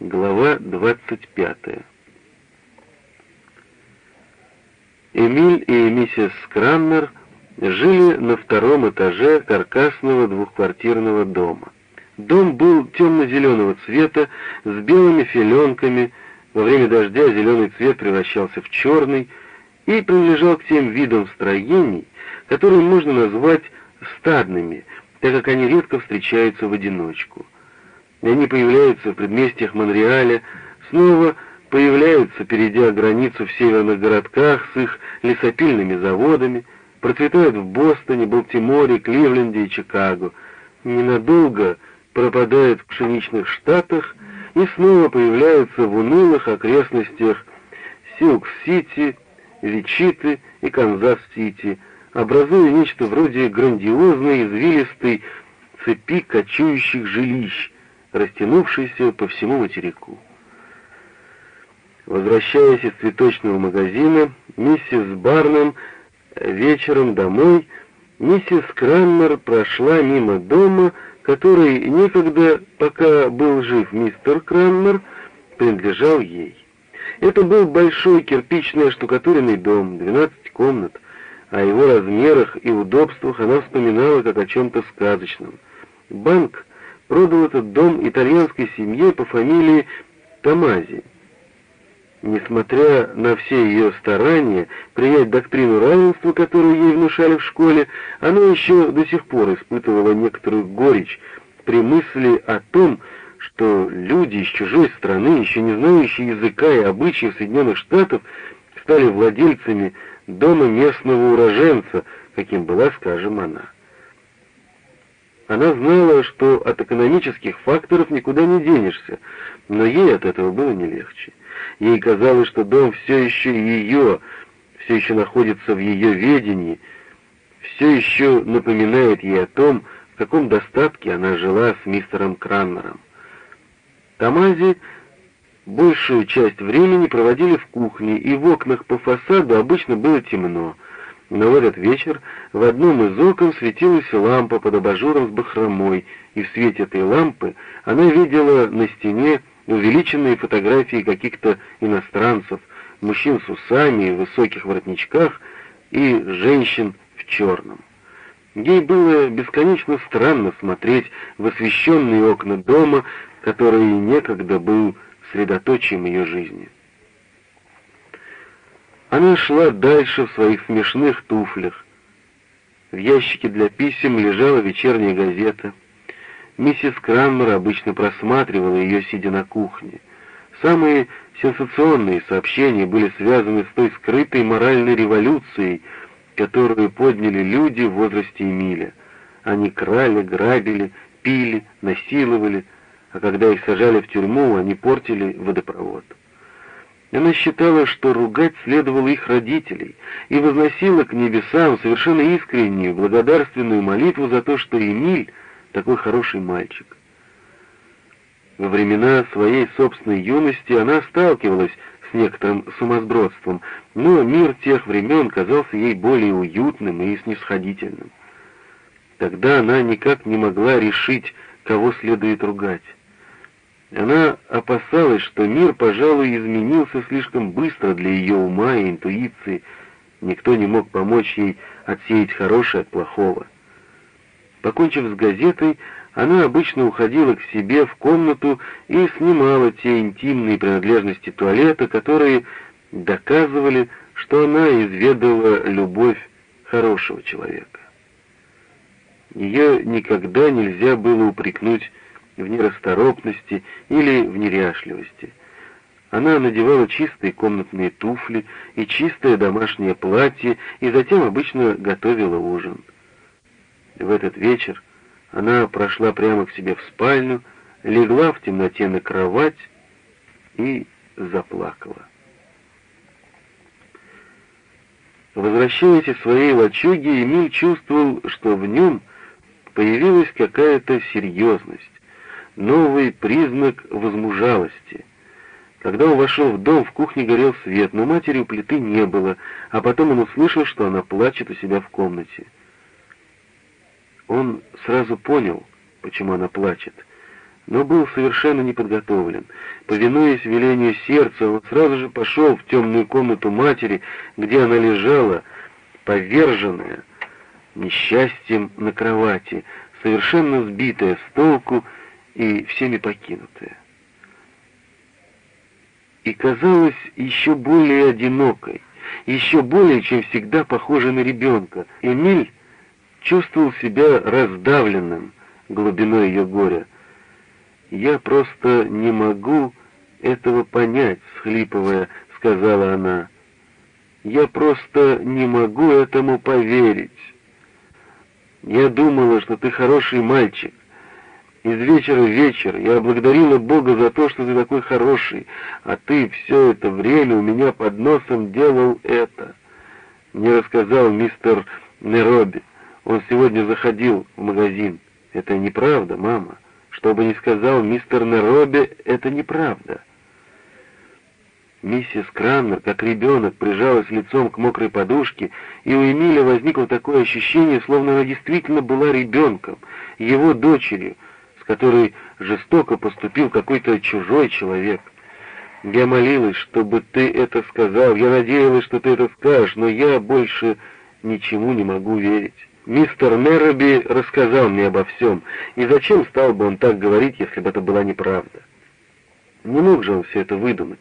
Глава 25. Эмиль и миссис Краннер жили на втором этаже каркасного двухквартирного дома. Дом был темно-зеленого цвета, с белыми филенками, во время дождя зеленый цвет превращался в черный и принадлежал к тем видам строений, которые можно назвать стадными, так как они редко встречаются в одиночку и они появляются в предместьях Монреаля, снова появляются, перейдя границу в северных городках с их лесопильными заводами, процветают в Бостоне, Балтиморе, Кливленде и Чикаго, ненадолго пропадают в пшеничных штатах и снова появляются в унылых окрестностях Силк-Сити, Вичиты и Канзас-Сити, образуя нечто вроде грандиозной извилистой цепи кочующих жилищ, растянувшийся по всему материку. Возвращаясь из цветочного магазина, миссис Барнем вечером домой, миссис Кранмер прошла мимо дома, который некогда, пока был жив мистер Кранмер, принадлежал ей. Это был большой кирпичный оштукатуренный дом, 12 комнат. О его размерах и удобствах она вспоминала как о чем-то сказочном. Банк продал этот дом итальянской семье по фамилии Томази. Несмотря на все ее старания принять доктрину равенства, которую ей внушали в школе, она еще до сих пор испытывала некоторую горечь при мысли о том, что люди из чужой страны, еще не знающие языка и обычаев Соединенных Штатов, стали владельцами дома местного уроженца, каким была, скажем, она. Она знала, что от экономических факторов никуда не денешься, но ей от этого было не легче. Ей казалось, что дом все еще ее, все еще находится в ее ведении, все еще напоминает ей о том, в каком достатке она жила с мистером Краннером. Тамази большую часть времени проводили в кухне, и в окнах по фасаду обычно было темно — но в этот вечер в одном из окон светилась лампа под абажуром с бахромой, и в свете этой лампы она видела на стене увеличенные фотографии каких-то иностранцев, мужчин с усами, в высоких воротничках и женщин в черном. Ей было бесконечно странно смотреть в освещенные окна дома, который некогда был средоточием ее жизни. Она шла дальше в своих смешных туфлях. В ящике для писем лежала вечерняя газета. Миссис Краммер обычно просматривала ее, сидя на кухне. Самые сенсационные сообщения были связаны с той скрытой моральной революцией, которую подняли люди в возрасте Эмиля. Они крали, грабили, пили, насиловали, а когда их сажали в тюрьму, они портили водопровод. Она считала, что ругать следовало их родителей, и возносила к небесам совершенно искреннюю, благодарственную молитву за то, что Эмиль такой хороший мальчик. Во времена своей собственной юности она сталкивалась с некоторым сумасбродством, но мир тех времен казался ей более уютным и снисходительным. Тогда она никак не могла решить, кого следует ругать. Она опасалась, что мир, пожалуй, изменился слишком быстро для ее ума и интуиции. Никто не мог помочь ей отсеять хорошее от плохого. Покончив с газетой, она обычно уходила к себе в комнату и снимала те интимные принадлежности туалета, которые доказывали, что она изведала любовь хорошего человека. Ее никогда нельзя было упрекнуть в нерасторопности или в неряшливости. Она надевала чистые комнатные туфли и чистое домашнее платье, и затем обычно готовила ужин. В этот вечер она прошла прямо к себе в спальню, легла в темноте на кровать и заплакала. Возвращаясь из своей лачуги, Эмиль чувствовал, что в нем появилась какая-то серьезность новый признак возмужалости. Когда он вошел в дом, в кухне горел свет, но матери у плиты не было, а потом он услышал, что она плачет у себя в комнате. Он сразу понял, почему она плачет. но был совершенно неподготовлен. Повинуясь велению сердца, он сразу же пошел в темную комнату матери, где она лежала, поверженная, несчастьем на кровати, совершенно сбитая с толку и всеми покинутая. И казалась еще более одинокой, еще более, чем всегда, похожей на ребенка. Эмиль чувствовал себя раздавленным глубиной ее горя. «Я просто не могу этого понять», — схлипывая, сказала она. «Я просто не могу этому поверить. Я думала, что ты хороший мальчик. Из вечера в вечер я благодарила Бога за то, что ты такой хороший, а ты все это время у меня под носом делал это. Мне рассказал мистер Нероби. Он сегодня заходил в магазин. Это неправда, мама. Что бы ни сказал мистер Нероби, это неправда. Миссис Крамнер, как ребенок, прижалась лицом к мокрой подушке, и у Эмиля возникло такое ощущение, словно она действительно была ребенком, его дочерью, которой жестоко поступил какой-то чужой человек. Я молилась, чтобы ты это сказал, я надеялась, что ты это скажешь, но я больше ничему не могу верить. Мистер Мерроби рассказал мне обо всем, и зачем стал бы он так говорить, если бы это была неправда? Не мог же он все это выдумать.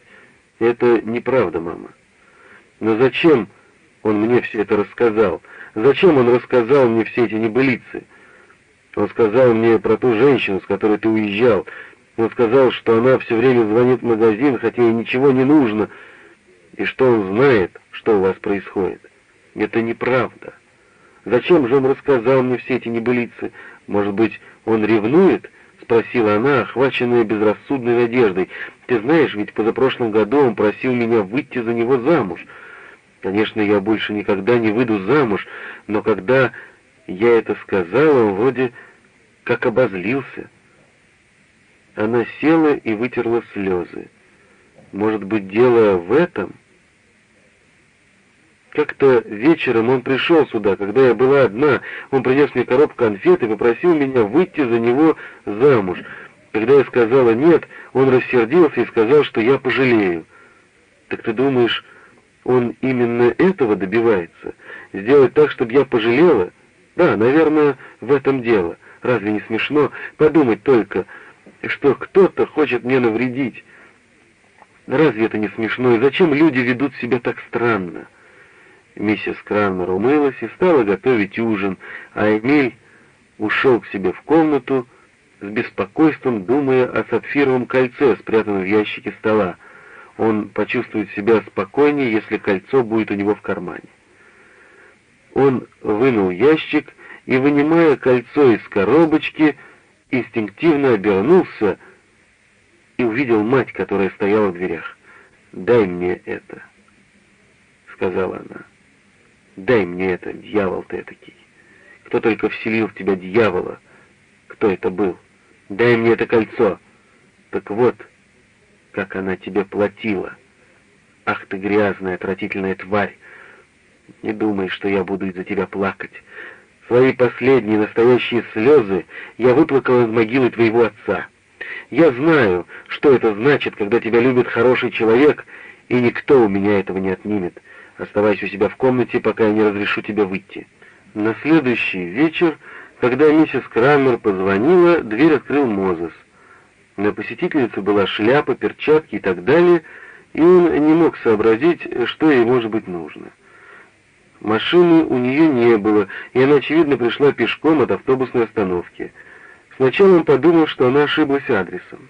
Это неправда, мама. Но зачем он мне все это рассказал? Зачем он рассказал мне все эти небылицы? Он сказал мне про ту женщину, с которой ты уезжал. Он сказал, что она все время звонит в магазин, хотя ей ничего не нужно, и что он знает, что у вас происходит. Это неправда. Зачем же он рассказал мне все эти небылицы? Может быть, он ревнует?» — спросила она, охваченная безрассудной надеждой. «Ты знаешь, ведь позапрошлом году он просил меня выйти за него замуж. Конечно, я больше никогда не выйду замуж, но когда я это сказала, он вроде как обозлился». Она села и вытерла слезы. «Может быть, дело в этом?» Как-то вечером он пришел сюда, когда я была одна. Он принес мне коробку конфет и попросил меня выйти за него замуж. Когда я сказала «нет», он рассердился и сказал, что я пожалею. Так ты думаешь, он именно этого добивается? Сделать так, чтобы я пожалела? Да, наверное, в этом дело. Разве не смешно подумать только, что кто-то хочет мне навредить? Разве это не смешно? И зачем люди ведут себя так странно? Миссис Кранмер умылась и стала готовить ужин, а Эмиль ушел к себе в комнату с беспокойством, думая о сапфировом кольце, спрятанном в ящике стола. Он почувствует себя спокойнее, если кольцо будет у него в кармане. Он вынул ящик и, вынимая кольцо из коробочки, инстинктивно обернулся и увидел мать, которая стояла в дверях. «Дай мне это», — сказала она. Дай мне это, дьявол ты этакий. Кто только вселил в тебя дьявола? Кто это был? Дай мне это кольцо. Так вот, как она тебе платила. Ах ты грязная, отвратительная тварь. Не думай, что я буду из-за тебя плакать. Свои последние настоящие слезы я выплакал из могилы твоего отца. Я знаю, что это значит, когда тебя любит хороший человек, и никто у меня этого не отнимет. Оставайся у себя в комнате, пока я не разрешу тебе выйти». На следующий вечер, когда миссис Крамер позвонила, дверь открыл Мозес. На посетительнице была шляпа, перчатки и так далее, и он не мог сообразить, что ей может быть нужно. Машины у нее не было, и она, очевидно, пришла пешком от автобусной остановки. Сначала он подумал, что она ошиблась адресом.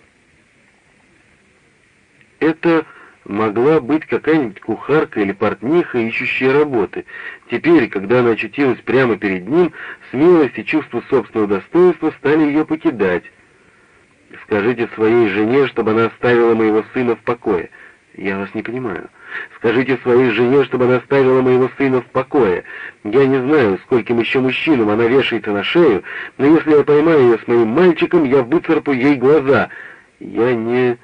Это могла быть какая-нибудь кухарка или портниха, ищущая работы. Теперь, когда она очутилась прямо перед ним, смелость и чувство собственного достоинства стали ее покидать. «Скажите своей жене, чтобы она оставила моего сына в покое». «Я вас не понимаю». «Скажите своей жене, чтобы она оставила моего сына в покое. Я не знаю, скольким еще мужчинам она вешается на шею, но если я поймаю ее с моим мальчиком, я выцарпу ей глаза». «Я не...»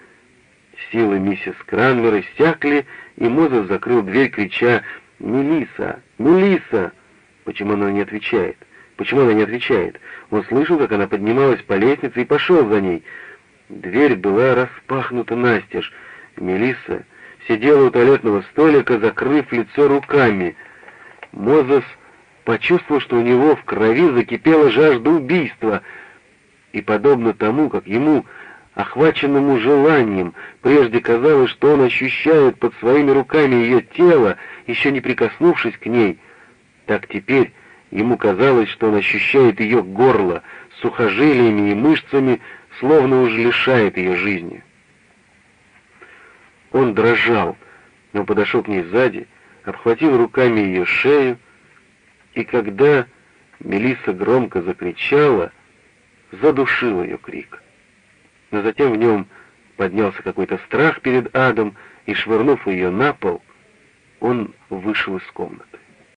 Силы миссис Кранвер иссякли, и Мозес закрыл дверь, крича «Мелисса! Мелисса!» Почему она не отвечает? Почему она не отвечает? Он слышал, как она поднималась по лестнице и пошел за ней. Дверь была распахнута настежь. Мелисса сидела у туалетного столика, закрыв лицо руками. Мозес почувствовал, что у него в крови закипела жажда убийства, и, подобно тому, как ему, охваченному желанием, прежде казалось, что он ощущает под своими руками ее тело, еще не прикоснувшись к ней, так теперь ему казалось, что он ощущает ее горло сухожилиями и мышцами, словно уж лишает ее жизни. Он дрожал, но подошел к ней сзади, обхватил руками ее шею, и когда Мелисса громко закричала, задушил ее крик. Но затем в нем поднялся какой-то страх перед адом, и, швырнув ее на пол, он вышел из комнаты.